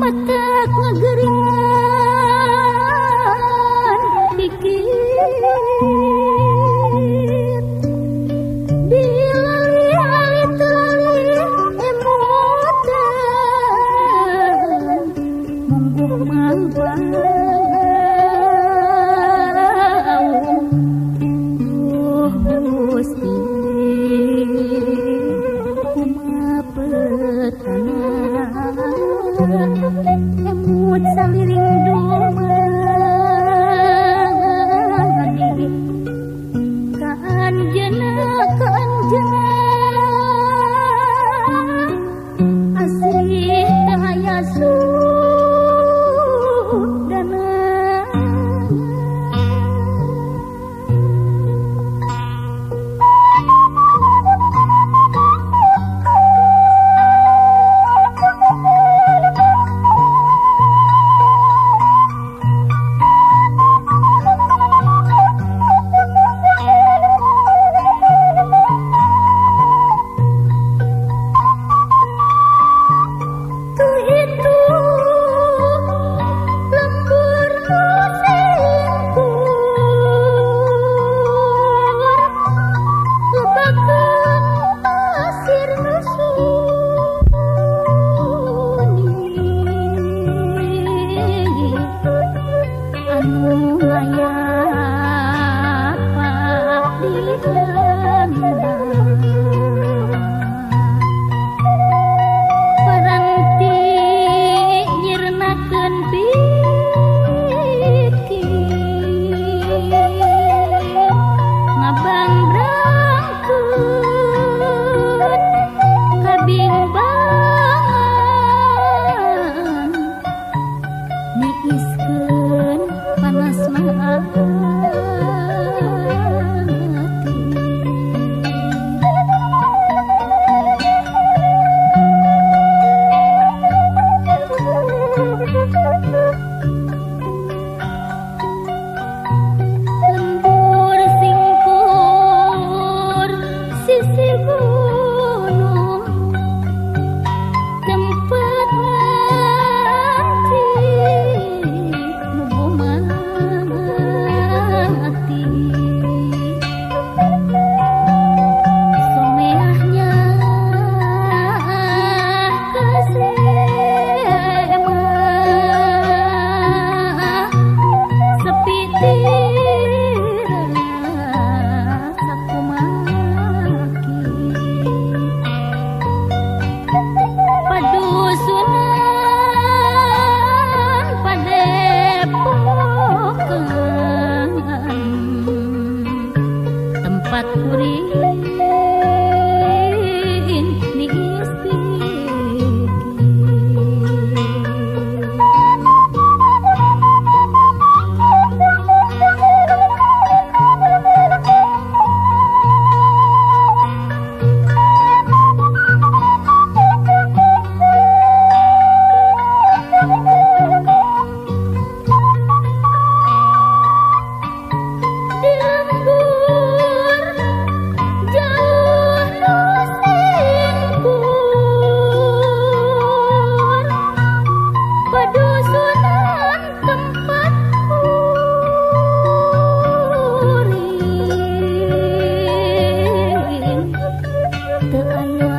mata 我呀 tempat kurir 的爱哟